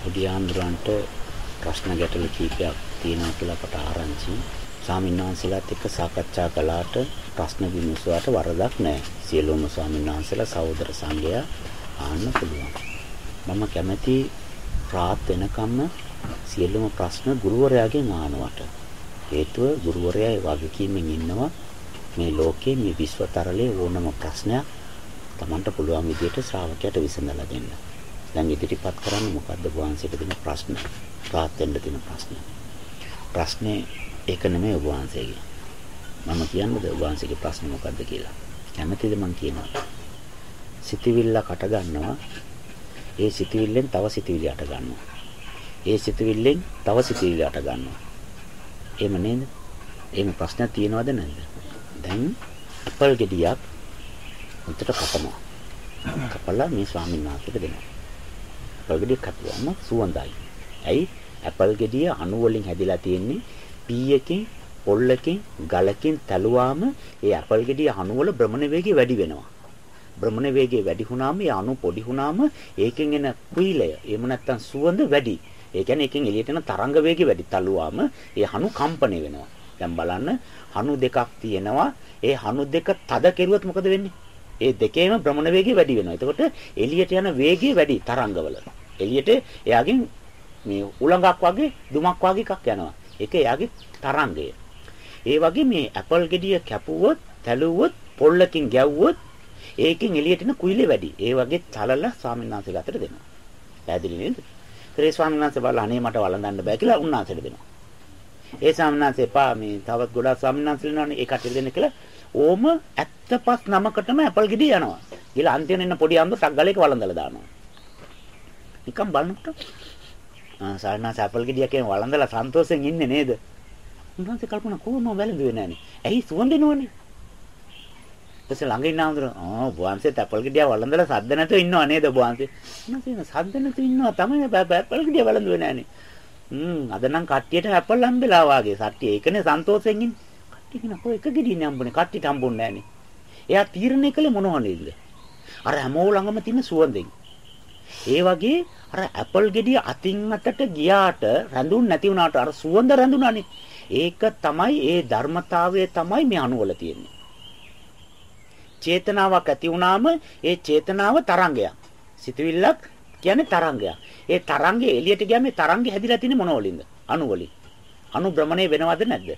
පොඩි ආන්දරන්ට ප්‍රශ්න ගැටලු කීපයක් තියෙනවා කියලා අපට ආරංචි. ස්වාමීන් වහන්සේලාත් එක්ක සාකච්ඡා කළාට ප්‍රශ්න විමසුවාට වරදක් නැහැ. සියලුම ස්වාමීන් වහන්සේලා සහෝදර සංඝයා ආන්න පුළුවන්. මම කැමැති රාත් වෙනකම්ම සියලුම ප්‍රශ්න ගුරුවරයාගෙන් අහනවට. හේතුව ගුරුවරයා ඒ වගකීමෙන් ඉන්නවා මේ ලෝකයේ මේ විශ්වතරලේ ඕනම ප්‍රශ්නයක් Tamanට පුළුවන් විදිහට ශ්‍රාවකයට විසඳලා දෙන්න. දැන් ඉදිරිපත් කරන්න මොකද්ද වහන්සේට දෙන ප්‍රශ්න? රාත් වෙන්න දෙන ප්‍රශ්න. ප්‍රශ්නේ ඒක නෙමෙයි ඔබ වහන්සේගේ. මම කියන්නද ඔබ වහන්සේගේ ප්‍රශ්නේ මොකද්ද කියලා. කැමැතිද මං කියනවා. සිතවිල්ල කට ගන්නවා. ඒ සිතවිල්ලෙන් තව සිතවිලි අට ගන්නවා. ඒ සිතවිල්ලෙන් තව සිතවිලි අට ගන්නවා. එහෙම නේද? එහෙම ප්‍රශ්නයක් තියෙනවද නැද්ද? දැන් අපල් ගෙඩියක් උන්ට කපනවා. කපලා මේ ස්වාමීන් වහන්සේට දෙනවා. අපල් ගෙඩිය කපුවම සුවඳයි. ඇයි? අපල් ගෙඩිය අණු වලින් හැදිලා තියෙන්නේ පීයකින්, පොල්ලකින්, ගලකින් තැළුවාම ඒ අපල් ගෙඩිය අණු වල භ්‍රමණ වේගය වැඩි වෙනවා. භ්‍රමණ වේගය වැඩි වුණාම ඒ අණු පොඩි වුණාම ඒකෙන් එන කුයිලය එහෙම නැත්නම් සුවඳ වැඩි. ඒ කියන්නේ එකෙන් එළියට එන තරංග වේගය වැඩි. තල්ලුවාම ඒ හනු කම්පණය වෙනවා. දැන් බලන්න හනු දෙකක් තියෙනවා. ඒ හනු දෙක තද කෙරුවොත් මොකද වෙන්නේ? ඒ දෙකේම භ්‍රමණ වේගය වැඩි වෙනවා. එතකොට එළියට යන වේගය වැඩි තරංගවල. එළියට එයාගෙන් මේ උලඟක් වගේ දුමක් වගේ එකක් යනවා. ඒක එයාගේ තරංගය. ඒ වගේ මේ ඇපල් ගෙඩිය කැපුවොත්, තැළුවොත්, පොල්ලකින් ගැව්වොත් ඒකෙන් එළියට එන කුයිලේ වැඩි. ඒ වගේ තලල ස්වාමීන් වහන්සේලා අතට දෙනවා. පැහැදිලි නේද? ඊට ස්වාමීන් වහන්සේ බලලා අනේ මට වළඳන්න බෑ කියලා උන්වහන්සේට දෙනවා. ඒ ස්වාමීන් වහන්සේ එපා මේ තවත් ගොඩාක් ස්වාමීන් වහන්සේලා ඉන්නවනේ ඒ කටට දෙන්න කියලා ඕම 75 නමකටම ඇපල් ගෙඩිය යනවා. ඊළ අන්තිම එන්න පොඩි අම්බ සග්ගලයක වළඳලා දානවා. නිකන් බලනකොට ආ සාරණාස ඇපල් ගෙඩියක් කියන වළඳලා සන්තෝෂෙන් ඉන්නේ නේද? උන්වහන්සේ කල්පනා කොහොම වැළඳුවේ නැහනේ. ඇයි සුවඳිනවනේ? ඊපස්සේ ළඟ ඉන්න ආන්දර ආ වහන්සේ ඇපල් ගෙඩිය වළඳලා සද්ද නැතුව ඉන්නව නේද වහන්සේ? උන්වහන්සේ සද්ද නැතුව ඉන්නවා තමයි ඇපල් ගෙඩිය වළඳුවේ නැහනේ. හ්ම් අද නම් කට්ටියට ඇපල් හම්බෙලා වාගේ. සට්ටිය ඒකනේ සන්තෝෂෙන් ඉන්නේ. කට්ටිය කියන කො එක ගෙඩියනේ හම්බුනේ. කට්ටියට හම්බුන්නේ නැහනේ. එයා තීරණය කළේ මොනවද? අර හැමෝ ළඟම තියෙන සුවඳෙන්. ඒ වගේ අර ඇපල් ගෙඩිය අතින් අතට ගියාට රැඳුන් නැති වුණාට අර සුවඳ රැඳුණානේ. ඒක තමයි ඒ ධර්මතාවය තමයි මේ අණුවල තියෙන්නේ. චේතනාවක් ඇති වුණාම ඒ චේතනාව තරංගයක්. සිතවිල්ලක් කියන්නේ තරංගයක්. ඒ තරංගය එළියට ගියාම ඒ තරංගය හැදිලා තියෙන්නේ මොන වලින්ද? අණු වලින්. අණු භ්‍රමණය වෙනවද නැද්ද?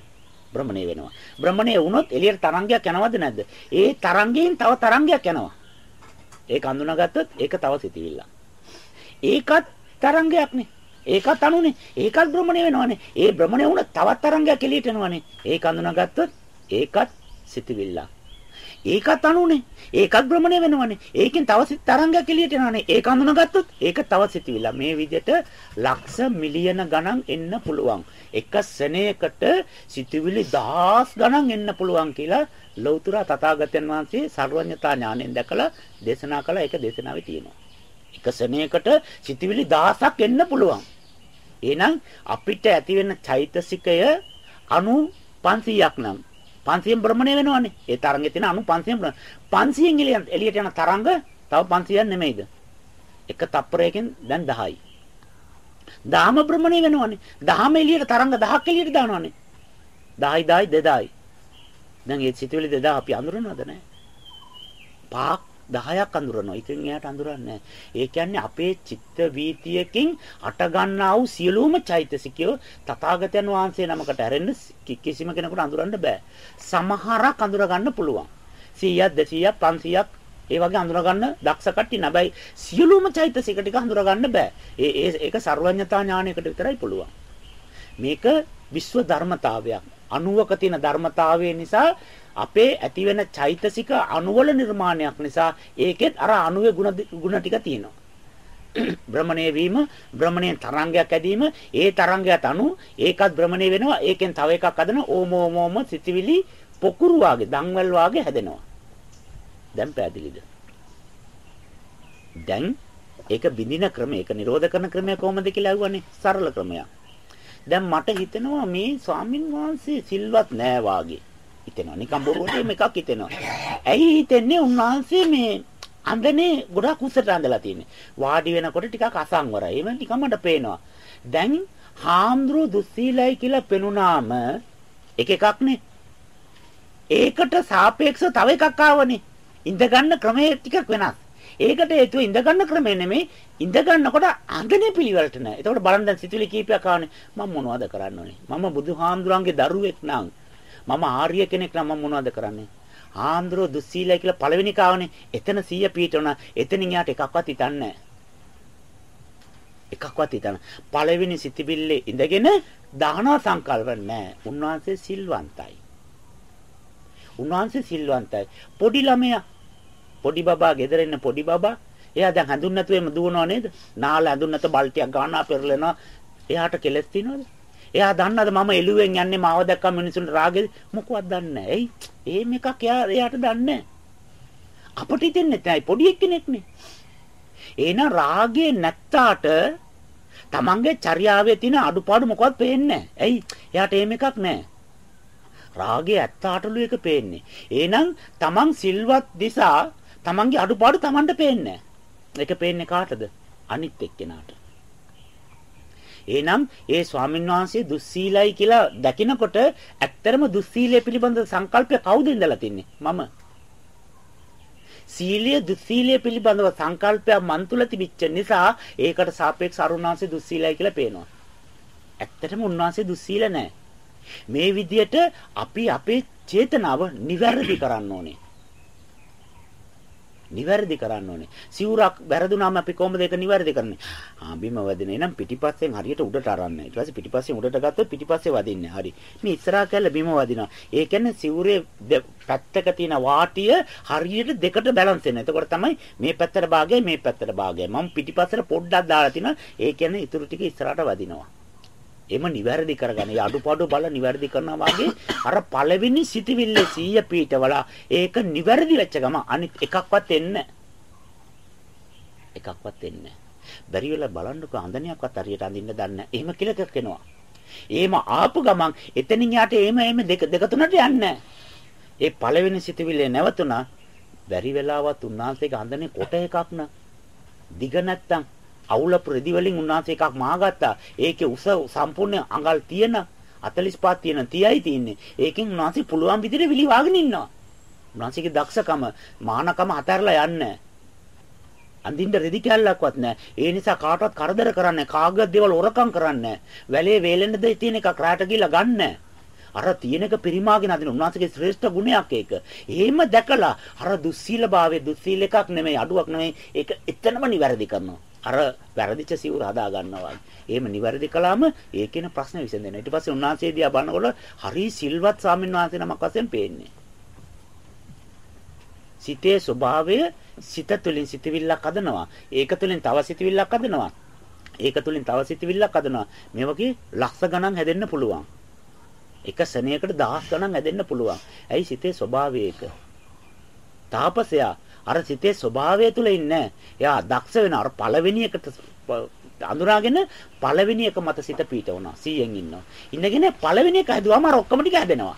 භ්‍රමණය වෙනවා. භ්‍රමණය වුණොත් එළියට තරංගයක් යනවද නැද්ද? ඒ තරංගයෙන් තව තරංගයක් යනවා. ඒක අඳුනාගත්තොත් ඒක තව සිතවිල්ලක්. ඒකත් තරංගයක්නේ. ඒකත් අණුනේ. ඒකත් භ්‍රමණය වෙනවනේ. ඒ භ්‍රමණය වුණොත් තවත් තරංගයක් එළියට එනවනේ. ඒක අඳුනාගත්තොත් ඒකත් සිතවිල්ලක්. ඒකත් අණුනේ. ඒකත් භ්‍රමණය වෙනවනේ. ඒකෙන් තව සිත් තරංගයක් එළියට එනවනේ. ඒක අඳුනගත්තොත් ඒක තව සිතවිල්ල. මේ විදිහට ලක්ෂ මිලියන ගණන් එන්න පුළුවන්. එක සෙනෙයකට සිතවිලි දහස් ගණන් එන්න පුළුවන් කියලා ලෞතර තථාගතයන් වහන්සේ සර්වඥතා ඥාණයෙන් දැකලා දේශනා කළා. ඒක දේශනාවේ තියෙනවා. එක සෙනෙයකට සිතවිලි දහසක් එන්න පුළුවන්. එහෙනම් අපිට ඇති වෙන චෛතසිකය අණු 500ක් නම් 500න් භ්‍රමණය වෙනවනේ. ඒ තරංගේ තියෙන අණු 500න් 500න් එළියට යන තරංග තව 500ක් නෙමෙයිද? එක තප්පරයකින් දැන් 10යි. 10ම භ්‍රමණය වෙනවනේ. 10ම එළියට තරංග 10ක් එළියට දානවනේ. 10යි 10යි 2000යි. දැන් ඒ සිතුවිලි 2000 අපි අඳුරනවද නැහැ? පහක් 10ක් අඳුරනවා. ඉතින් එයාට අඳුරන්නේ ඒ කියන්නේ අපේ චිත්ත වීතියකින් අට ගන්නා වූ සියලුම චෛතසිකය තථාගතයන් වහන්සේ නමකට ඇරෙන්න කිසිම කෙනෙකුට අඳුරන්න බෑ. සමහරක් අඳුර ගන්න පුළුවන්. 100ක් 200ක් 500ක් ඒ වගේ අඳුර ගන්න දක්ෂ කට්ටිය නැබැයි සියලුම චෛතසික ටික අඳුර ගන්න බෑ. ඒ ඒක සර්වඥතා ඥානයකට විතරයි පුළුවන්. මේක විශ්ව ධර්මතාවයක්. අණුවක තියෙන ධර්මතාවය නිසා අපේ ඇති වෙන චෛතසික අණුවල නිර්මාණයක් නිසා ඒකෙත් අර අණුවේ ಗುಣ ටික තියෙනවා. භ්‍රමණය වීම භ්‍රමණයෙන් තරංගයක් ඇදීම ඒ තරංගයට අනු ඒකත් භ්‍රමණය වෙනවා. ඒකෙන් තව එකක් හදන ඕම ඕම ඕම සිතිවිලි පොකුරු වාගේ දන්වල් වාගේ හැදෙනවා. දැන් පැහැදිලිද? දැන් ඒක බිඳින ක්‍රම ඒක නිරෝධ කරන ක්‍රමය කොහොමද කියලා අහුවනේ? සරල ක්‍රමයක්. දැන් මට හිතෙනවා මේ ස්වාමින් වහන්සේ සිල්වත් නෑ වාගේ. හිතෙනවා නිකන් බොරුවට මේකක් හිතෙනවා ඇයි හිතෙන්නේ උන්වහන්සේ මේ අඳනේ ගොඩක් උසට අඳලා තියෙන්නේ. වාඩි වෙනකොට ටිකක් අසංවරයි. එහෙම නිකන් මට පේනවා. දැන් හාම්ද්‍රෝ දුස්සීලයි කියලා පෙනුනාම එක එකක්නේ. ඒකට සාපේක්ෂව තව එකක් ආවනේ. ඉඳ ගන්න ක්‍රමය ටිකක් වෙනස්. ඒකට හේතුව ඉඳ ගන්න ක්‍රමය නෙමෙයි ඉඳ ගන්නකොට අඳනේ පිළිවෙලට නෑ. එතකොට බලන්න දැන් සිතුවිලි කීපයක් ආවනේ. මම මොනවද කරන්න ඕනේ? මම බුදුහාමුදුරන්ගේ දරුවෙක් නං. මම ආර්ය කෙනෙක් නම් මම මොනවද කරන්නේ? ආන්දරෝ දුස්සීලයි කියලා පළවෙනි කාවනේ. එතන 100 පීඨවන. එතනින් යාට එකක්වත් හිතන්නේ එකක්වත් හිතන්න. පළවෙනි සිතිවිල්ලේ ඉඳගෙන දානවා සංකල්ප නැහැ. උන්වහන්සේ සිල්වන්තයි. උන්වහන්සේ සිල්වන්තයි. පොඩි ළමයා පොඩි බබා ගෙදර ඉන්න පොඩි බබා එයා දැන් හඳුන් නැතුව එම දුවනව නේද? නාල හඳුන් නැත බල්ටියක් ගන්නවා පෙරලෙනවා. එයාට කෙලස් තියනවද? එයා දන්නද මම එළුවෙන් යන්නේ මාව දැක්කම මිනිසුන්ට රාගෙ මොකවත් දන්නේ නැහැ. එයි එහෙම එකක් එයා එයාට දන්නේ අපිට හිතෙන්නේ නැහැ පොඩි එක්කෙනෙක්නේ. එහෙනම් රාගේ නැත්තාට තමන්ගේ චර්යාවේ තියෙන අඩුපාඩු මොකවත් පේන්නේ නැහැ. ඇයි? එයාට එහෙම එකක් නැහැ. රාගේ ඇත්තාටලු එක පේන්නේ. එහෙනම් තමන් සිල්වත් දිසා තමන්ගේ අඩුපාඩු තමන්ට පේන්නේ ඒක පේන්නේ කාටද? අනිත් එක්කෙනාට. එහෙනම් ඒ ස්වාමීන් වහන්සේ දුස්සීලයි කියලා දකිනකොට ඇත්තරම දුස්සීලය පිළිබඳ සංකල්පය කවුද ඉඳලා තින්නේ? මම. සීලය දුස්සීලය පිළිබඳව සංකල්පයක් මන් තුල තිබිච්ච නිසා ඒකට සාපේක්ෂ අරුණාංශේ දුස්සීලයි කියලා පේනවා. ඇත්තටම උන්වහන්සේ දුස්සීල නැහැ. මේ විදියට අපි අපේ චේතනාව නිවැරදි කරන්න ඕනේ. නිවැරදි කරන්න ඕනේ. සිවුරක් වැරදුනාම අපි කොහොමද ඒක නිවැරදි කරන්නේ? ආ බිම වදිනේ නම් පිටිපස්සෙන් හරියට උඩට අරන්න. ඊට පස්සේ පිටිපස්සෙන් උඩට ගත්තොත් පිටිපස්සේ වදින්නේ. හරි. මේ ඉස්සරහා කැල්ල බිම වදිනවා. ඒ කියන්නේ සිවුරේ පැත්තක තියෙන වාටිය හරියට දෙකට බැලන්ස් වෙනවා. එතකොට තමයි මේ පැත්තට භාගයයි මේ පැත්තට භාගයයි. මම පිටිපස්සට පොඩ්ඩක් දාලා තිනවා. ඒ කියන්නේ ඊටු ටික ඉස්සරහට වදිනවා. එම නිවැරදි කරගන්න. ඒ අඩුපාඩු බල නිවැරදි කරනවා වගේ අර පළවෙනි සිටිවිල්ලේ 100 පීඨවල ඒක නිවැරදි වෙච්ච ගම අනිත් එකක්වත් එන්නේ එකක්වත් එන්නේ බැරි වෙලා බලන්නකො අඳනියක්වත් හරියට අඳින්න දන්නේ එහෙම කිලකක් එනවා. එහෙම ආපු ගමන් එතනින් යාට එහෙම එහෙම දෙක දෙක තුනට යන්නේ ඒ පළවෙනි සිටිවිල්ලේ නැවතුණා. බැරි වෙලාවත් උන්වහන්සේගේ අඳනේ කොට එකක් න. දිග නැත්තම් අවුලපු රෙදි වලින් උන්වහන්සේ එකක් මාගත්තා. ඒකේ උස සම්පූර්ණ අඟල් තියෙන 45 තියෙන 30යි තියෙන්නේ. ඒකෙන් උන්වහන්සේ පුළුවන් විදිහට විලි වාගෙන ඉන්නවා. උන්වහන්සේගේ දක්ෂකම මානකම අතහැරලා යන්නේ අඳින්න රෙදි කැල්ලක්වත් නැහැ. ඒ නිසා කාටවත් කරදර කරන්නේ කාගවත් දේවල් හොරකම් කරන්නේ වැලේ වේලෙන්න දෙයි තියෙන එකක් රාට ගිහලා ගන්න අර තියෙන එක පරිමාගෙන අදින උන්වහන්සේගේ ශ්‍රේෂ්ඨ ගුණයක් ඒක. එහෙම දැකලා අර දුස්සීලභාවයේ දුස්සීල එකක් නෙමෙයි අඩුවක් නෙමෙයි ඒක එතනම නිවැරදි කරනවා. අර වැරදිච්ච සිවුර හදා ගන්නවා වගේ. එහෙම නිවැරදි කළාම ඒකේන ප්‍රශ්න විසඳෙනවා. ඊට පස්සේ උන්වහන්සේ දිහා බලනකොට හරි සිල්වත් ස්වාමීන් වහන්සේ නමක් වශයෙන් පේන්නේ. සිතේ ස්වභාවය සිත තුළින් සිතවිල්ලක් හදනවා. ඒක තුළින් තව සිතවිල්ලක් හදනවා. ඒක තුළින් තව සිතවිල්ලක් හදනවා. මේ වගේ ලක්ෂ ගණන් හැදෙන්න පුළුවන්. එක සෙනෙයකට දහස් ගණන් හැදෙන්න පුළුවන්. ඇයි සිතේ ස්වභාවය ඒක? තාපසයා අර සිතේ ස්වභාවය තුල ඉන්නේ. එයා දක්ෂ වෙන අර පළවෙනි එකට අඳුරාගෙන පළවෙනි එක මත සිත පීට වුණා. 100න් ඉන්නවා. ඉන්නගෙන පළවෙනි එක හැදුවාම අර ඔක්කොම ටික හැදෙනවා.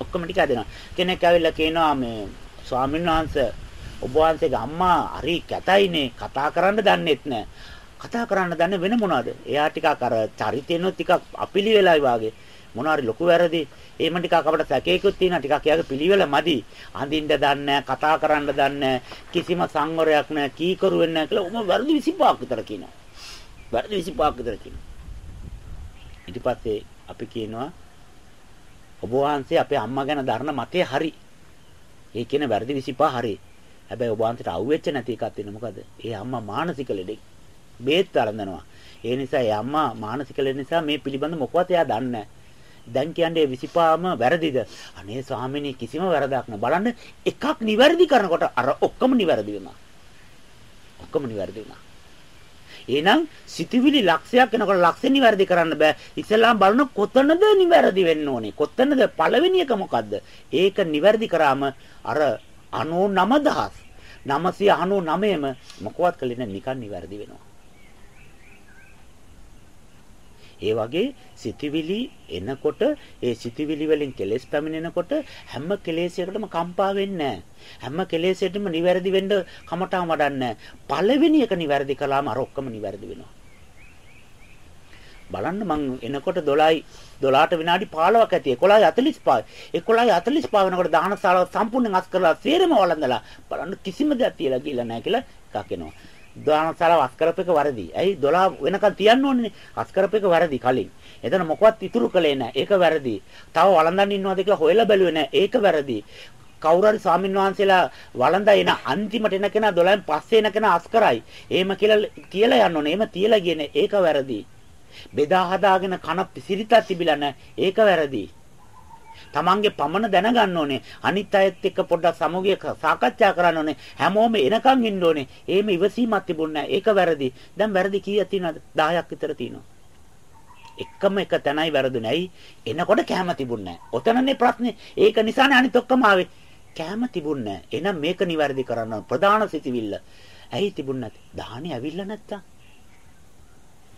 ඔක්කොම ටික හැදෙනවා. කෙනෙක් ඇවිල්ලා කියනවා මේ ස්වාමීන් වහන්සේ ඔබ වහන්සේගේ අම්මා හරි කැතයිනේ කතා කරන්න දන්නෙත් නෑ. කතා කරන්න දන්නේ වෙන මොනවද? එයා ටිකක් අර චරිතේනොත් ටිකක් අපිලි වෙලායි වාගේ. මොනවාරි ලොකු වැරදි. එහෙම ටිකක් අපිට සැකේකුත් තියෙනවා. ටිකක් එයාගේ පිළිවෙල මදි. අඳින්න දන්නේ කතා කරන්න දන්නේ කිසිම සංවරයක් නැහැ. කීකරු වෙන්නේ නැහැ කියලා උම වැරදි 25ක් විතර කියනවා. වැරදි 25ක් විතර කියනවා. ඊට පස්සේ අපි කියනවා ඔබ වහන්සේ අපේ අම්මා ගැන දරන මතය හරි. ඒ කියන වැරදි 25 හරි. හැබැයි ඔබ වහන්සේට අහුවෙච්ච නැති එකක් තියෙන මොකද? ඒ අම්මා මානසික ලෙඩෙක්. බේත් අරඳනවා. ඒ නිසා ඒ අම්මා මානසික ලෙඩ නිසා මේ පිළිබඳ මොකවත් එයා දන්නේ නැහැ. දැන් කියන්නේ 25ම වැරදිද? අනේ ස්වාමිනේ කිසිම වැරදක් නෑ. බලන්න එකක් නිවැරදි කරනකොට අර ඔක්කොම නිවැරදි වෙනවා. ඔක්කොම නිවැරදි වෙනවා. එහෙනම් සිතවිලි ලක්ෂයක් වෙනකොට ලක්ෂෙ නිවැරදි කරන්න බෑ. ඉස්සෙල්ලාම බලන කොතනද නිවැරදි වෙන්න ඕනේ? කොතනද පළවෙනි එක මොකද්ද? ඒක නිවැරදි කරාම අර 99000 999ම මොකවත් කලින් නිකන් නිවැරදි වෙනවා. ඒ වගේ සිතුවිලි එනකොට ඒ සිතුවිලි වලින් කෙලෙස් පැමිණෙනකොට හැම කෙලෙසයකටම කම්පා වෙන්නේ හැම කෙලෙසයකටම නිවැරදි වෙන්න කමටාම වඩන්නේ පළවෙනි එක නිවැරදි කළාම අර ඔක්කොම නිවැරදි වෙනවා. බලන්න මං එනකොට 12යි 12ට විනාඩි 15ක් ඇති 11:45 11:45 වෙනකොට දානශාලාව සම්පූර්ණයෙන් අස් කරලා සේරම වළඳලා බලන්න කිසිම දෙයක් තියලා කියලා නැහැ කියලා එකක් එනවා. දානශාලාව අස් කරපේක වරදි. ඇයි 12 වෙනකන් තියන්න ඕනේ අස් කරපේක වරදි කලින්. එතන මොකවත් ඉතුරු කළේ නැහැ. ඒක වැරදි. තව වළඳන් ඉන්නවද කියලා හොයලා බැලුවේ නැහැ. ඒක වැරදි. කවුරු හරි ස්වාමීන් වහන්සේලා වළඳා එන අන්තිමට එන කෙනා 12න් පස්සේ එන කෙනා අස් කරයි. එහෙම කියලා කියලා යන්න ඕනේ. එහෙම තියලා ගියනේ. ඒක වැරදි. බෙදා හදාගෙන කන පිසිරිතක් තිබිලා නැහැ. ඒක වැරදි. තමන්ගේ පමණ දැනගන්න ඕනේ. අනිත් අයත් එක්ක පොඩ්ඩක් සමුගිය සාකච්ඡා කරන්න ඕනේ. හැමෝම එනකන් ඉන්න ඕනේ. එහෙම ඉවසීමක් තිබුණේ නැහැ. ඒක වැරදි. දැන් වැරදි කීයක් තියෙනවද? 10ක් විතර තියෙනවා. එකම එක තැනයි වැරදුනේ. ඇයි? එනකොට කැම තිබුණේ නැහැ. ඔතනනේ ප්‍රශ්නේ. ඒක නිසානේ අනිත් ඔක්කොම ආවේ. කැම තිබුණේ නැහැ. එහෙනම් මේක නිවැරදි කරන්න ප්‍රධාන සිතිවිල්ල. ඇයි තිබුණ නැති? දාහනේ ඇවිල්ලා නැත්තම්.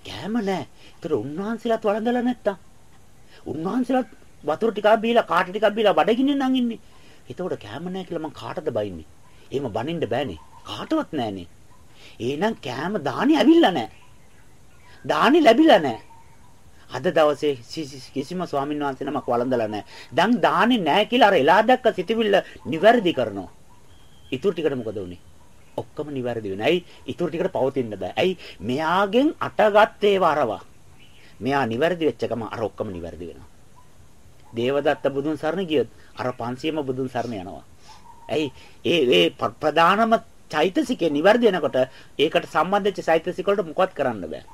කෑම නැහැ. ඒතර උන්වහන්සේලාත් වළඳලා නැත්තම්. උන්වහන්සේලාත් වතුර ටිකක් බීලා කාට ටිකක් බීලා බඩගින්නේ නම් ඉන්නේ. එතකොට කෑම නැහැ කියලා මං කාටද බයින්නේ? එහෙම බනින්න බෑනේ. කාටවත් නැහනේ. එහෙනම් කෑම දාහනේ ඇවිල්ලා නැහැ. දාහනේ ලැබිලා නැහැ. අද දවසේ කිසිම ස්වාමීන් වහන්සේ නමක් වළඳලා නැහැ. දැන් දාහනේ නැහැ කියලා අර එලා දැක්ක සිතවිල්ල නිවැරදි කරනවා. ඊටු ටිකට මොකද උනේ? ඔක්කොම නිවැරදි වෙනවා. ඇයි? ඊටු ටිකට පවතින්න බෑ. ඇයි? මෙයාගෙන් අටගත් ඒවා අරවා. මෙයා නිවැරදි වෙච්ච ගම අර ඔක්කොම නිවැරදි වෙනවා. දේවදත්ත බුදුන් සරණ ගියොත් අර 500ම බුදුන් සරණ යනවා. ඇයි? ඒ ඒ ප්‍රධානම චෛතසිකේ නිවැරදි වෙනකොට ඒකට සම්බන්ධ වෙච්ච චෛතසික වලට මොකවත් කරන්න බෑ.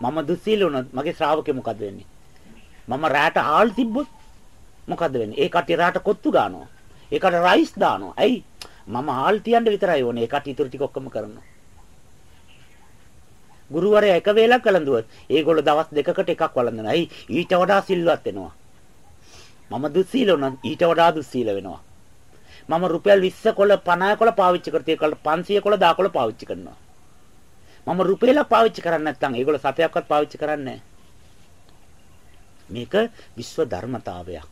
මම දුස්සීල වුණොත් මගේ ශ්‍රාවකේ මොකද වෙන්නේ? මම රැට ආල් තිබ්බොත් මොකද වෙන්නේ? ඒ කට්ටිය රැට කොත්තු ගන්නවා. ඒකට රයිස් දානවා. ඇයි? මම ආල් තියන්න විතරයි ඕනේ. ඒ කට්ටිය ඉතුරු ටික ඔක්කොම කරනවා. ගුරුවරයා එක වේලක් වළඳුවොත් ඒගොල්ලෝ දවස් දෙකකට එකක් වළඳනවා. ඇයි? ඊට වඩා සිල්වත් වෙනවා. මම දුස්සීල වුණා ඊට වඩා දුස්සීල වෙනවා. මම රුපියල් 20 කොළ 50 කොළ පාවිච්චි කරත් ඒකට 500 කොළ 10 කොළ පාවිච්චි කරනවා. මම රුපියලක් පාවිච්චි කරන්නේ නැත්නම් ඒගොල්ලෝ සතයක්වත් පාවිච්චි කරන්නේ මේක විශ්ව ධර්මතාවයක්.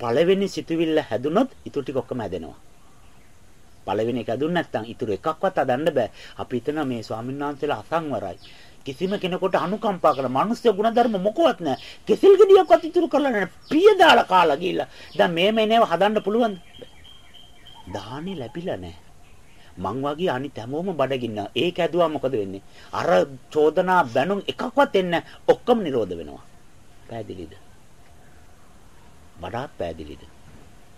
පළවෙනි සිතුවිල්ල හැදුනොත් ඊටු ටික ඔක්කොම හැදෙනවා. පළවෙනි එක හැදුන්නේ නැත්නම් ඊටු එකක්වත් හදන්න බෑ. අපි හිතනවා මේ ස්වාමීන් වහන්සේලා අසංවරයි. කිසිම කෙනෙකුට අනුකම්පා කරන මිනිස්සු ගුණධර්ම මොකවත් නැහැ. කෙසෙල් ගෙඩියක්වත් ඉතුරු කරලා නැහැ. පිය දාලා කාලා ගිහිල්ලා. දැන් මේ මේනේව හදන්න පුළුවන්ද? දාහනේ ලැබිලා නැහැ. මං වගේ අනිත් හැමෝම බඩගින්න. ඒක ඇදුවා මොකද වෙන්නේ? අර චෝදනා බැනුම් එකක්වත් එන්නේ ඔක්කොම නිරෝධ වෙනවා. පෑදිලිද? වඩාත් පෑදිලිද?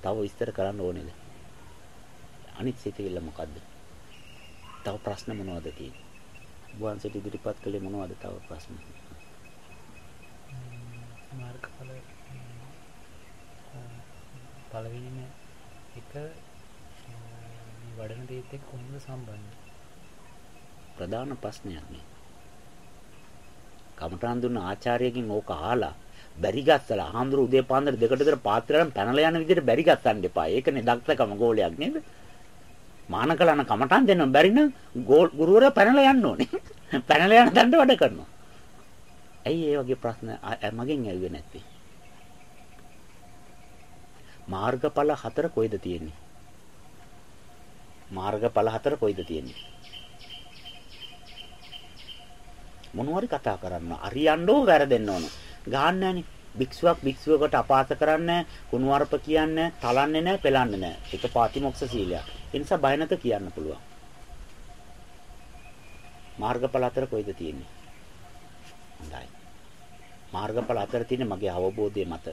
තව විස්තර කරන්න ඕනේද? අනිත් සිතවිල්ල මොකද්ද? තව ප්‍රශ්න මොනවද තියෙන්නේ? වහන්සේට ඉදිරිපත් කළේ මොනවද තව ප්‍රශ්න? මාර්ගඵල පළවෙනිම එක මේ වඩන දේත් එක්ක කොහොමද සම්බන්ධ? ප්‍රධාන ප්‍රශ්නයක් නේ. කමඨාන් දුන්න ආචාර්යගෙන් ඕක අහලා බැරි ගස්සලා ආන්දර උදේ පාන්දර දෙකට විතර පාත්‍රයෙන් පැනලා යන විදිහට බැරි ගස්සන්න එපා. ඒකනේ දක්ෂකම ගෝලයක් නේද? මානකලන කමටන් දෙන්න බැරි නම් ගුරුවරයා පැනලා යන්න ඕනේ. පැනලා යන දණ්ඩ වැඩ කරනවා. ඇයි ඒ වගේ ප්‍රශ්න මගෙන් ඇවිල්ලා නැත්තේ? මාර්ගඵල හතර කොයිද තියෙන්නේ? මාර්ගඵල හතර කොයිද තියෙන්නේ? මොනවාරි කතා කරන්න. අරියන්න ඕ වැරදෙන්න ඕන. ගහන්න නැහනේ. භික්ෂුවක් භික්ෂුවකට අපාස කරන්නේ කුණුවarp කියන්නේ තලන්නේ නැහැ පෙලන්නේ නැහැ. ඒක පාතිමොක්ෂ සීලයක්. ඒ නිසා බය නැත කියන්න පුළුවන්. මාර්ගඵල අතර කොයිද තියෙන්නේ? හොඳයි. මාර්ගඵල අතර තියෙන්නේ මගේ අවබෝධය මත.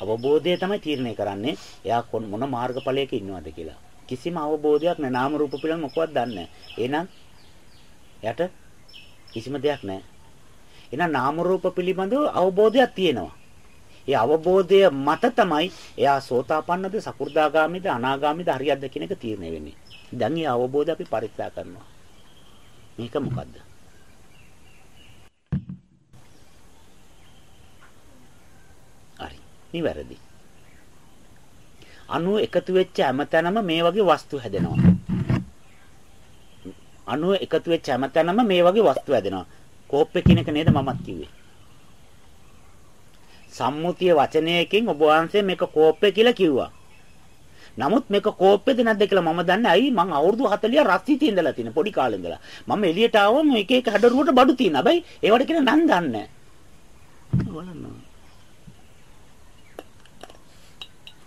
අවබෝධය තමයි තීරණය කරන්නේ එයා මොන මාර්ගඵලයක ඉන්නවද කියලා. කිසිම අවබෝධයක් නැහැ. නාම රූප පිළිබඳ මොකවත් දන්නේ නැහැ. එහෙනම් යට කිසිම දෙයක් නැහැ. එහෙනම් නාම රූප පිළිබඳව අවබෝධයක් තියෙනවා. ඒ අවබෝධය මත තමයි එයා සෝතාපන්නද සකු르දාගාමිද අනාගාමිද හරියක්ද කියන එක තීරණය වෙන්නේ. දැන් මේ අවබෝධය අපි පරීක්ෂා කරනවා. මේක මොකද්ද? හරි. නිවැරදි. අණු එකතු වෙච්ච හැමතැනම මේ වගේ වස්තු හැදෙනවා. අණු එකතු වෙච්ච හැමතැනම මේ වගේ වස්තු හැදෙනවා. කෝප්පේ කියන එක නේද මමත් කිව්වේ. සම්මුතිය වචනයකින් ඔබ වහන්සේ මේක කෝප්පේ කියලා කිව්වා. නමුත් මේක කෝප්පේද නැද්ද කියලා මම දන්නේ ඇයි මං අවුරුදු 40 රස්සිතේ ඉඳලා තියෙන පොඩි කාලේ ඉඳලා. මම එළියට ආවම එක එක හැඩරුවට බඩු තියෙන. හැබැයි ඒවට කියන නම් දන්නේ නැහැ.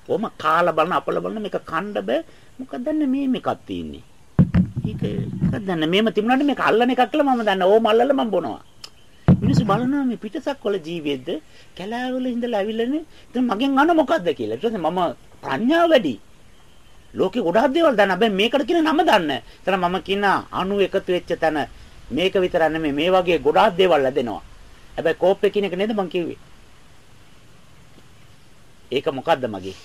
ඔම කාලා බලන අපල බලන මේක කණ්ඩ බෑ. මොකද මේ මේකක් තියෙන්නේ. ඒක මොකද දන්නේ මේම තිබුණාට මේක අල්ලන එකක් කියලා මම දන්නේ. ඕම අල්ලලා මම බොනවා. මිනිස්සු බලනවා මේ පිටසක් වල ජීවියෙද්ද කැලෑවල ඉඳලා ඇවිල්ලානේ. ඉතින් මගෙන් අහන මොකද්ද කියලා. ඊට පස්සේ මම ප්‍රඥාව වැඩි. ලෝකේ ගොඩාක් දේවල් දන්න. හැබැයි මේකට කියන නම දන්නේ. එතන මම කියන අණු එකතු වෙච්ච තැන මේක විතර නෙමෙයි මේ වගේ ගොඩාක් දේවල් ලැබෙනවා. හැබැයි කෝප්පේ කියන එක නේද මං කිව්වේ. ඒක මොකද්ද මගේ?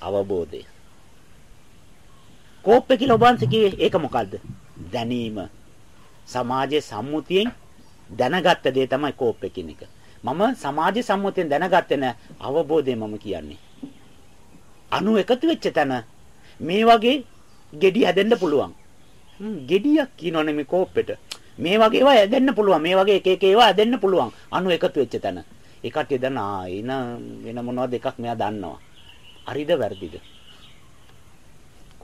අවබෝධය. කෝප්පේ කියලා ඔබ කිව්වේ ඒක මොකද්ද? දැනීම. සමාජයේ සම්මුතියෙන් දැනගත්ත දේ තමයි කෝප්පේ කියන එක. මම සමාජ සම්මුතියෙන් දැනගත්තේ නැ අවබෝධය මම කියන්නේ. අණු එකතු වෙච්ච තැන මේ වගේ gedi හැදෙන්න පුළුවන්. gediyak කියනවනේ මේ කෝප්පෙට. මේ වගේ ඒවා හැදෙන්න පුළුවන්. මේ වගේ එක එක ඒවා හැදෙන්න පුළුවන්. අණු එකතු වෙච්ච තැන. ඒ කට්ටිය දන්න ආ එන වෙන මොනවද එකක් මෙයා දන්නවා. හරිද වැරදිද?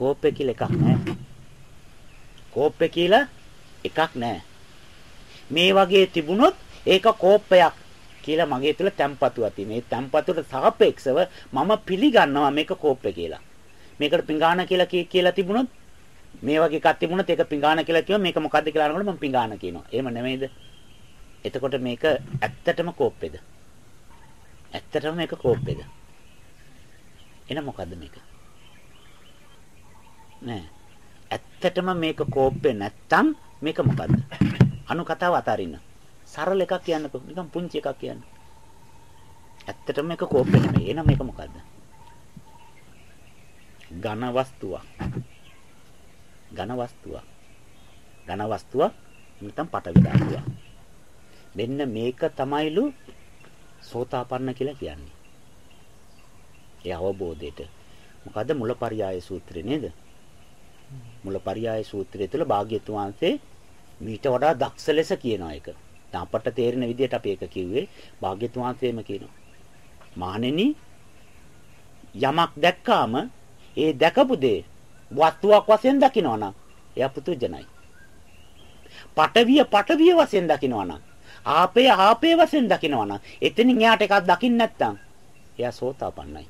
කෝප්පේ කියලා එකක් නැහැ. කෝප්පේ කියලා එකක් නැහැ. මේ වගේ තිබුණොත් ඒක කෝප්පයක් කියලා මගේ තුල තැම්පතුවක් තියෙනවා. මේ තැම්පතුවට සාපේක්ෂව මම පිළිගන්නවා මේක කෝප්පේ කියලා. මේකට පිඟාන කියලා කියලා තිබුණොත් මේ වගේ එකක් තිබුණොත් ඒක පිඟාන කියලා කියව මේක මොකද්ද කියලා අහනකොට මම පිඟාන කියනවා. එහෙම නෙමෙයිද? එතකොට මේක ඇත්තටම කෝප්පේද? ඇත්තටම මේක කෝප්පේද? එන මොකද්ද මේක? නෑ. ඇත්තටම මේක කෝප්පේ නැත්තම් මේක මොකද්ද? අනු කතාව අතාරින්න. සරල එකක් කියන්නකෝ. නිකන් පුංචි එකක් කියන්න. ඇත්තටම මේක කෝප්පේ නෙමෙයි. එහෙනම් මේක මොකද්ද? ඝන වස්තුවක්. ඝන වස්තුවක්. ඝන වස්තුවක් නැත්නම් පටවි ධාතුවක්. මෙන්න මේක තමයිලු සෝතාපන්න කියලා කියන්නේ. ඒ අවබෝධයට. මොකද මුලපරියාය සූත්‍රය නේද? මුලපරියාය සූත්‍රය තුළ භාග්‍යතුන් වහන්සේ මීට වඩා දක්ෂ ලෙස කියනවා ඒක. දැන් අපට තේරෙන විදිහට අපි ඒක කිව්වේ භාග්‍යතුන් වහන්සේම කියනවා. මහණෙනි යමක් දැක්කාම ඒ දැකපු දේ වස්තුවක් වශයෙන් දකිනවනම් එයා පුදුජනයි. පටවිය පටවිය වශයෙන් දකිනවනම් ආපේ ආපේ වශයෙන් දකිනවනම් එතනින් එයාට එකක් දකින්න නැත්නම් එයා සෝතාපන්නයි.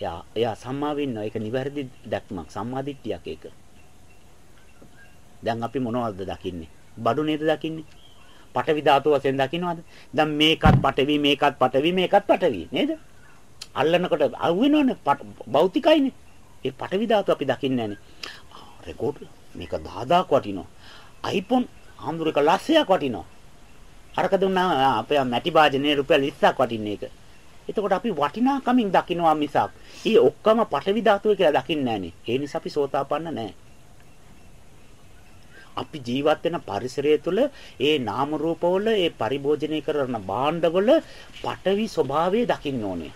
එයා එයා සම්මා වෙන්නවා. ඒක නිවැරදි දැක්මක් සම්මාදිට්ඨියක් ඒක. දැන් අපි මොනවද දකින්නේ? බඩු නේද දකින්නේ? පටවි ධාතු වශයෙන් දකින්නවද? දැන් මේකත් පටවි මේකත් පටවි මේකත් පටවි නේද? අල්ලනකොට අහුවෙනවනේ භෞතිකයිනේ. ඒ පටවි ධාතු අපි දකින්නේ නැනේ. රෙකෝඩ් මේක 10000ක් වටිනවා. iPhone ආම්දුරේක ලස්සයක් වටිනවා. අරක දුන්නා අපේ මැටි භාජනයේ රුපියල් 20ක් වටින්නේ ඒක. එතකොට අපි වටිනාකමින් දකින්නවා මිසක් ඊ ඔක්කොම පටවි ධාතුව කියලා දකින්නේ නැහනේ. ඒ නිසා අපි සෝතාපන්න නැහැ. අපි ජීවත් වෙන පරිසරය තුළ ඒ නාම රූපවල ඒ පරිභෝජනය කරන භාණ්ඩවල පටවි ස්වභාවය දකින්න ඕනේ.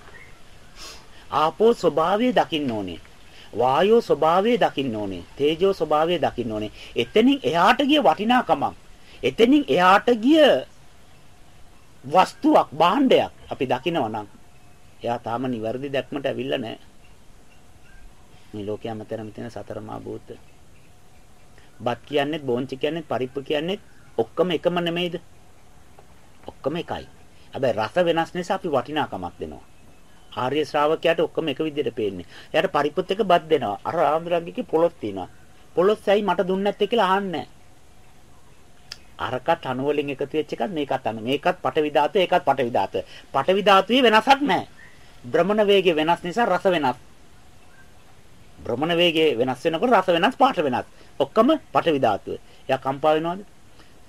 ආපෝ ස්වභාවය දකින්න ඕනේ. වායෝ ස්වභාවය දකින්න ඕනේ. තේජෝ ස්වභාවය දකින්න ඕනේ. එතනින් එහාට ගිය වටිනාකමක්. එතනින් එහාට ගිය වස්තුවක් භාණ්ඩයක් අපි දකිනවා නම් එයා තාම නිවැරදි දැක්මට ඇවිල්ලා නැහැ. මේ ලෝකයේ අමතරම තියෙන සතර මා භූත. බත් කියන්නේත් බෝන්චි කියන්නේත් පරිප්පු කියන්නේත් ඔක්කොම එකම නෙමෙයිද? ඔක්කොම එකයි. හැබැයි රස වෙනස් නිසා අපි වටිනාකමක් දෙනවා. ආර්ය ශ්‍රාවකයාට ඔක්කොම එක විදිහට පේන්නේ. එයාට පරිප්පුත් එක බත් දෙනවා. අර ආම්දුරංගිකේ පොලොස් තියෙනවා. පොලොස් ඇයි මට දුන්නේ නැත්තේ කියලා අහන්නේ අරකට අණු වලින් එකතු වෙච්ච එකත් මේකත් අණු. මේකත් පටවි ධාතු, ඒකත් පටවි ධාතු. පටවි ධාතුවේ වෙනසක් නැහැ. භ්‍රමණ වේගය වෙනස් නිසා රස වෙනස්. භ්‍රමණ වේගය වෙනස් වෙනකොට රස වෙනස්, පාට වෙනස්. ඔක්කොම පටවි ධාතුව. එයා කම්පා වෙනවද?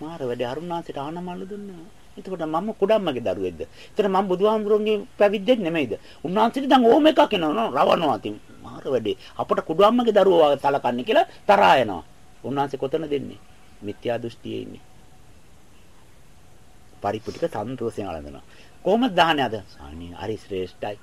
මාර වැඩි අරුණාසිට ආනමල්ල දුන්නා. එතකොට මම කුඩම්මගේ දරුවෙක්ද? එතන මම බුදුහාමුදුරන්ගේ පැවිද්දෙක් නෙමෙයිද? උන්වහන්සේට දැන් ඕම එකක් එනවා රවණවා තින්. මාර වැඩි. අපට කුඩම්මගේ දරුවෝ සලකන්නේ කියලා තරහා යනවා. උන්වහන්සේ කොතන දෙන්නේ? මිත්‍යා දෘෂ්ටියේ ඉන්නේ. පරිපූර්ණික සන්තෝෂයෙන් අලඳනවා. කොහොමද දාහනේ අද? සාමී හරි ශ්‍රේෂ්ඨයි.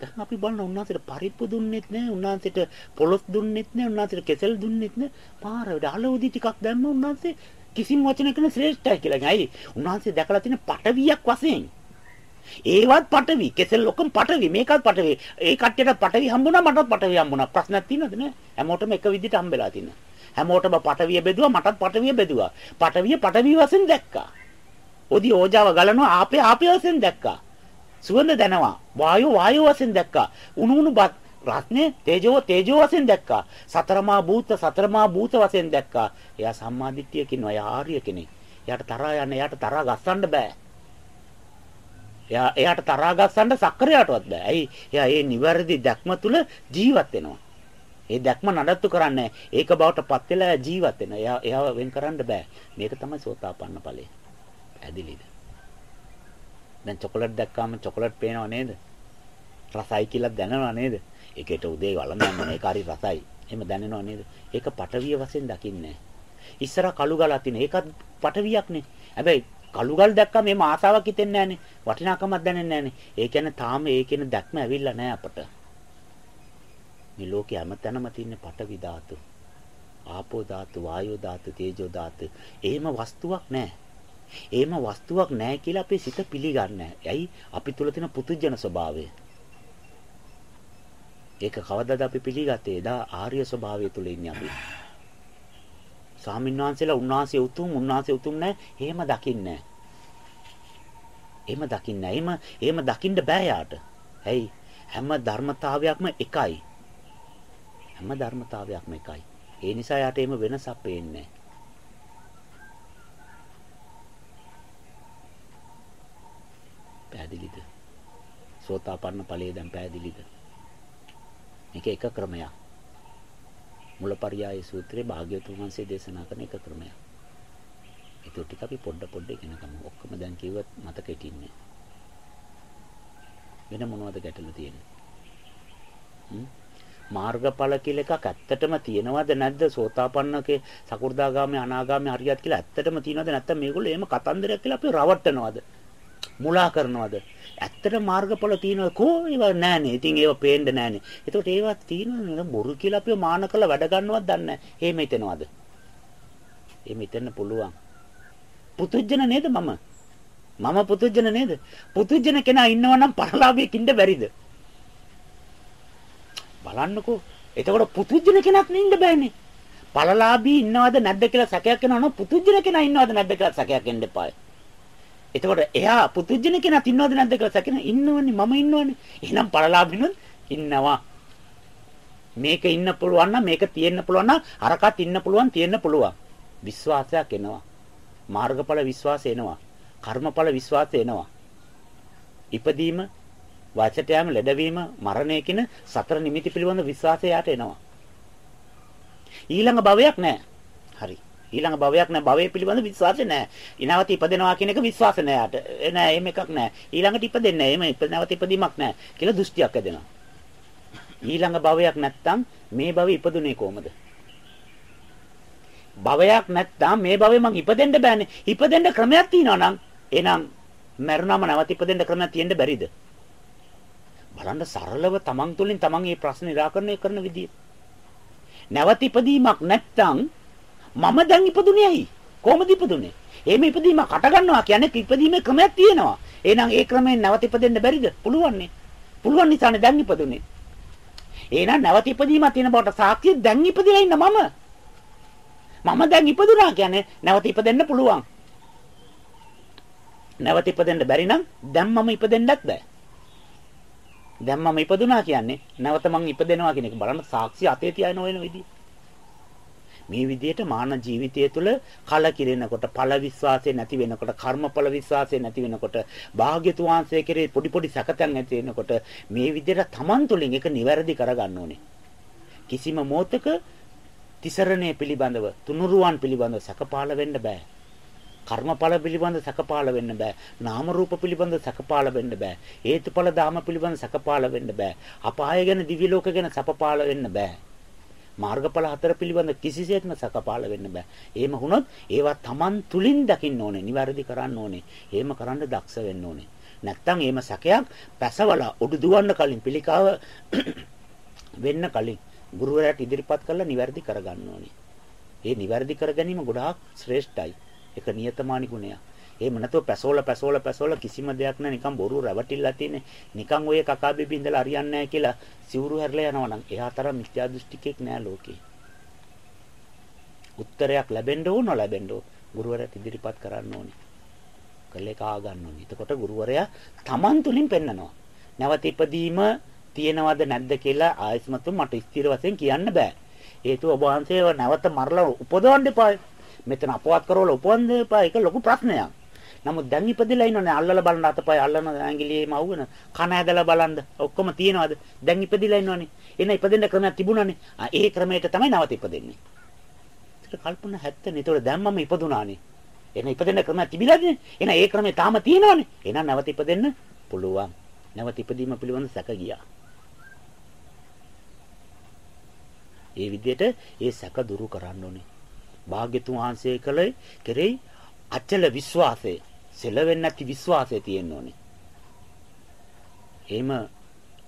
දැන් අපි බලන උන්වහන්සේට පරිප්පු දුන්නෙත් නෑ උන්වහන්සේට පොලොස් දුන්නෙත් නෑ උන්වහන්සේට කෙසෙල් දුන්නෙත් නෑ පාර වැඩ අලෝදි ටිකක් දැම්ම උන්වහන්සේ කිසිම වචනයක ශ්‍රේෂ්ඨයි කියලා. ඇයි? උන්වහන්සේ දැකලා තියෙන පටවියක් වශයෙන්. ඒවත් පටවි. කෙසෙල් ඔක්කොම පටවි. මේකත් පටවි. ඒ කට්ටියට පටවි හම්බුණා මටත් පටවි හම්බුණා. ප්‍රශ්නක් තියෙනවද නෑ? හැමෝටම එක විදිහට හම්බෙලා තියෙනවා. හැමෝටම පටවිය බෙදුවා මටත් පටවිය බෙදුවා. පටවිය පටවි වශයෙන් දැක්කා. ඔදි ඕජාව ගලනවා ආපේ ආපේ වශයෙන් දැක්කා. සුවඳ දැනවා. වායෝ වායෝ වශයෙන් දැක්කා. උණු උණු බත් රත්නේ තේජෝ තේජෝ වශයෙන් දැක්කා. සතරමා භූත සතරමා භූත වශයෙන් දැක්කා. එයා සම්මාදිට්ඨියකින් ඔය ආර්ය කෙනෙක්. එයාට තරහා යන්න එයාට තරහා ගස්සන්න බෑ. එයා එයාට තරහා ගස්සන්න සක්කරයටවත් බෑ. ඇයි? එයා ඒ නිවැරදි දැක්ම තුල ජීවත් වෙනවා. ඒ දැක්ම නඩත්තු කරන්නේ ඒක බවට පත් වෙලා ජීවත් වෙනවා. එයා එයාව වෙන් කරන්න බෑ. මේක තමයි සෝතාපන්න ඵලය. පැහැදිලිද? දැන් චොකලට් දැක්කාම චොකලට් පේනව නේද? රසයි කියලා දැනනව නේද? ඒකට උදේ වළඳ යන්න ඒක හරි රසයි. එහෙම දැනෙනව නේද? ඒක පටවිය වශයෙන් දකින්නේ ඉස්සර කළු ගලක් තියෙන ඒකත් පටවියක්නේ. හැබැයි කළු ගල් දැක්කම මේ ආසාවක් හිතෙන්නේ නැහනේ. වටිනාකමක් දැනෙන්නේ නැහනේ. ඒ කියන්නේ තාම ඒකේන දැක්ම ඇවිල්ලා නැහැ අපට. මේ ලෝකේ හැමතැනම තියෙන පටවි ධාතු. ආපෝ ධාතු, වායෝ ධාතු, තේජෝ ධාතු. එහෙම වස්තුවක් නැහැ. එහෙම වස්තුවක් නැහැ කියලා අපේ සිත පිළිගන්නේ නැහැ. ඇයි? අපි තුල තියෙන පුදුජන ස්වභාවය. ඒක කවදාද අපි පිළිගත්තේ? එදා ආර්ය ස්වභාවය තුල ඉන්නේ අපි. ස්වාමින්වහන්සේලා උන්වහන්සේ උතුම් උන්වහන්සේ උතුම් නැහැ. එහෙම දකින්නේ නැහැ. එහෙම දකින්නේ නැහැ. එහෙම එහෙම දකින්න බෑ යාට. ඇයි? හැම ධර්මතාවයක්ම එකයි. හැම ධර්මතාවයක්ම එකයි. ඒ නිසා යාට එහෙම වෙනසක් පේන්නේ නැහැ. පැහැදිලිද? සෝතාපන්න ඵලයේ දැන් පැහැදිලිද? මේක එක ක්‍රමයක්. මුලපරියාය සූත්‍රයේ භාග්‍යවතුන් වහන්සේ දේශනා කරන එක ක්‍රමයක්. ඒක ටික අපි පොඩ පොඩ ඉගෙන ගමු. ඔක්කොම දැන් කිව්වත් මතකෙට ඉන්නේ. වෙන මොනවද ගැටලු තියෙන්නේ? මාර්ගඵල කියලා එකක් ඇත්තටම තියෙනවද නැද්ද සෝතාපන්නකේ සකු르දාගාමී අනාගාමී හරියත් කියලා ඇත්තටම තියෙනවද නැත්නම් මේගොල්ලෝ එහෙම කතන්දරයක් කියලා අපි රවට්ටනවද මුලා කරනවද? ඇත්තට මාර්ගඵල තියෙනවද? කෝ ඒවා නෑනේ ඉතින් ඒවා පේන්න නෑනේ එතකොට ඒවා තියෙනවද බොරු කියලා අපිව මාන කරලා වැඩ ගන්නවත් දන්නේ නැහැ. එහෙම හිතනවද? එහෙම හිතන්න පුළුවන්. පුතුජන නේද මම? මම පුතුජන නේද? පුතුජන කෙනා ඉන්නවනම් පරලාභයක ඉන්න බැරිද? බලන්නකෝ. එතකොට පුතුජන කෙනෙක් නින්න බෑනේ. පළලාභී ඉන්නවද නැද්ද කියලා සැකයක් එනවා නම් පුතුජන කෙනා ඉන්නවද නැද්ද කියලා සැකයක් එන්න එපායි. එතකොට එයා පුතුජන කෙනා ඉන්නවද නැද්ද කියලා සැකෙන ඉන්නවනේ මම ඉන්නවනේ. එහෙනම් පළලාභිනුත් ඉන්නවා. මේක ඉන්න පුළුවන් නම් මේක තියෙන්න පුළුවන් නම් අරකට ඉන්න පුළුවන් තියෙන්න පුළුවන්. විශ්වාසයක් එනවා. මාර්ගඵල විශ්වාසය එනවා. කර්මඵල විශ්වාසය එනවා. ඉපදීම වයසට යාම ලැබවීම මරණය කියන සතර නිමිති පිළිබඳ විශ්වාසය යාට එනවා. ඊළඟ භවයක් නැහැ. හරි. ඊළඟ භවයක් නැහැ. භවය පිළිබඳ විශ්වාසය නැහැ. ඊනවත ඉපදෙනවා කියන එක විශ්වාස නැහැ යාට. නෑ එහෙම එකක් නැහැ. ඊළඟට ඉපදෙන්නේ නැහැ. එහෙම නැවත ඉපදීමක් නැහැ කියලා දෘෂ්ටියක් ඇදෙනවා. ඊළඟ භවයක් නැත්තම් මේ භවෙ ඉපදුනේ කොහමද? භවයක් නැත්තම් මේ භවෙ මං ඉපදෙන්න බෑනේ. ඉපදෙන්න ක්‍රමයක් තියෙනවා නම් එහෙනම් මරණම නැවත ඉපදෙන්න ක්‍රමයක් තියෙන්න බැරිද? බලන්න සරලව තමන් තුළින් තමන් මේ ප්‍රශ්න निराකරණය කරන විදිය. නැවත ඉපදීමක් නැත්තම් මම දැන් ඉපදුනේ ඇයි? කොහොමද ඉපදුනේ? එහෙම ඉපදීමක් අට ගන්නවා කියන්නේ ඉපදීමේ ක්‍රමයක් තියෙනවා. එහෙනම් ඒ ක්‍රමයෙන් නැවත ඉපදෙන්න බැරිද? පුළුවන් නේ. පුළුවන් නිසානේ දැන් ඉපදුනේ. එහෙනම් නැවත ඉපදීමක් තියෙන බවට සාක්ෂිය දැන් ඉපදිලා ඉන්න මම. මම දැන් ඉපදුනා කියන්නේ නැවත ඉපදෙන්න පුළුවන්. නැවත ඉපදෙන්න බැරි නම් දැන් මම ඉපදෙන්නත් බෑ. දැන් මම ඉපදුනා කියන්නේ නැවත මං ඉපදෙනවා කියන එක බලන්න සාක්ෂි අතේ තියාගෙන වෙන විදිය. මේ විදිහට මාන ජීවිතය තුළ කලකිරෙනකොට ඵල විශ්වාසය නැති වෙනකොට කර්මඵල විශ්වාසය නැති වෙනකොට භාග්‍යතු වහන්සේ කෙරේ පොඩි පොඩි සැකතන් ඇති වෙනකොට මේ විදිහට Taman තුලින් එක නිවැරදි කරගන්න ඕනේ. කිසිම මොහතක තිසරණය පිළිබඳව තුනුරුවන් පිළිබඳව සැකපාල වෙන්න බෑ. කර්මඵල පිළිබඳ සැකපාල වෙන්න බෑ. නාම රූප පිළිබඳ සැකපාල වෙන්න බෑ. හේතුඵල ධාම පිළිබඳ සැකපාල වෙන්න බෑ. අපාය ගැන දිව්‍ය ලෝක ගැන සැපපාල වෙන්න බෑ. මාර්ගඵල හතර පිළිබඳ කිසිසේත්ම සැකපාල වෙන්න බෑ. එහෙම වුණොත් ඒවා Taman තුලින් දකින්න ඕනේ. නිවැරදි කරන්න ඕනේ. එහෙම කරන්න දක්ෂ වෙන්න ඕනේ. නැත්තම් එහෙම සැකයක් පැසවලා උඩු දුවන්න කලින් පිළිකාව වෙන්න කලින් ගුරුවරයාට ඉදිරිපත් කරලා නිවැරදි කරගන්න ඕනේ. ඒ නිවැරදි කර ගැනීම ගොඩාක් ශ්‍රේෂ්ඨයි. ඒක නියතමානි ගුණයක්. එහෙම නැතුව පැසෝල පැසෝල පැසෝල කිසිම දෙයක් නැ නිකන් බොරු රැවටිලා තියෙන්නේ. නිකන් ඔය කකා බිබි ඉඳලා හරියන්නේ නැහැ කියලා සිවුරු හැරලා යනවා නම් එයා තරම් මිත්‍යා දෘෂ්ටිකෙක් නෑ ලෝකේ. උත්තරයක් ලැබෙන්න ඕන ලැබෙන්න ඕන. ගුරුවරයාට ඉදිරිපත් කරන්න ඕනේ. කළේ කා ගන්න ඕනේ. එතකොට ගුරුවරයා Taman තුලින් පෙන්නනවා. නැවත ඉපදීම තියෙනවද නැද්ද කියලා ආයස්මතු මට ස්ථිර වශයෙන් කියන්න බෑ. හේතුව ඔබ වහන්සේව නැවත මරලා උපදවන්න එපා. මෙතන අපවත් කරවල උපවන්න එපා. ඒක ලොකු ප්‍රශ්නයක්. නමුත් දැන් ඉපදෙලා ඉන්නෝනේ අල්ලලා බලන්න අතපය අල්ලන ඇඟිලියේම අවුන කන ඇදලා බලන්න. ඔක්කොම තියෙනවද? දැන් ඉපදිලා ඉන්නෝනේ එන ඉපදෙන්න ක්‍රමයක් තිබුණානේ. ඒ ක්‍රමයට තමයි නැවත ඉපදෙන්නේ. ඒක කල්පනා 70 ඒතකොට දැන් මම ඉපදුනානේ. එන ඉපදෙන්න ක්‍රමයක් තිබිලානේ. එන ඒ ක්‍රමේ තාම තියෙනවනේ. එහෙනම් නැවත ඉපදෙන්න පුළුවන්. නැවත ඉපදීම පිළිබඳ සැක ගියා. ඒ විදිහට ඒ සැක දුරු කරන්න ඕනේ. භාග්‍යතුන් වහන්සේ කලේ කෙරෙහි අචල විශ්වාසය. සෙලවෙන්නේ නැති විශ්වාසය තියෙන්න ඕනේ. එහෙම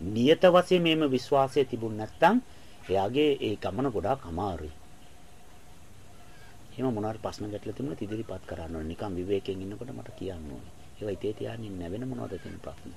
නියත වශයෙන් මේම විශ්වාසය තිබුණ නැත්නම් එයාගේ ඒ ගමන ගොඩාක් අමාරුයි. එහෙම මොනවාරි ප්‍රශ්න ගැටලා තිබුණොත් ඉදිරිපත් කරන්න ඕනේ. නිකන් විවේකයෙන් ඉන්නකොට මට කියන්න ඕනේ. ඒවා ඉතේ තියාගෙන ඉන්න වෙන මොනවද තියෙන ප්‍රශ්න?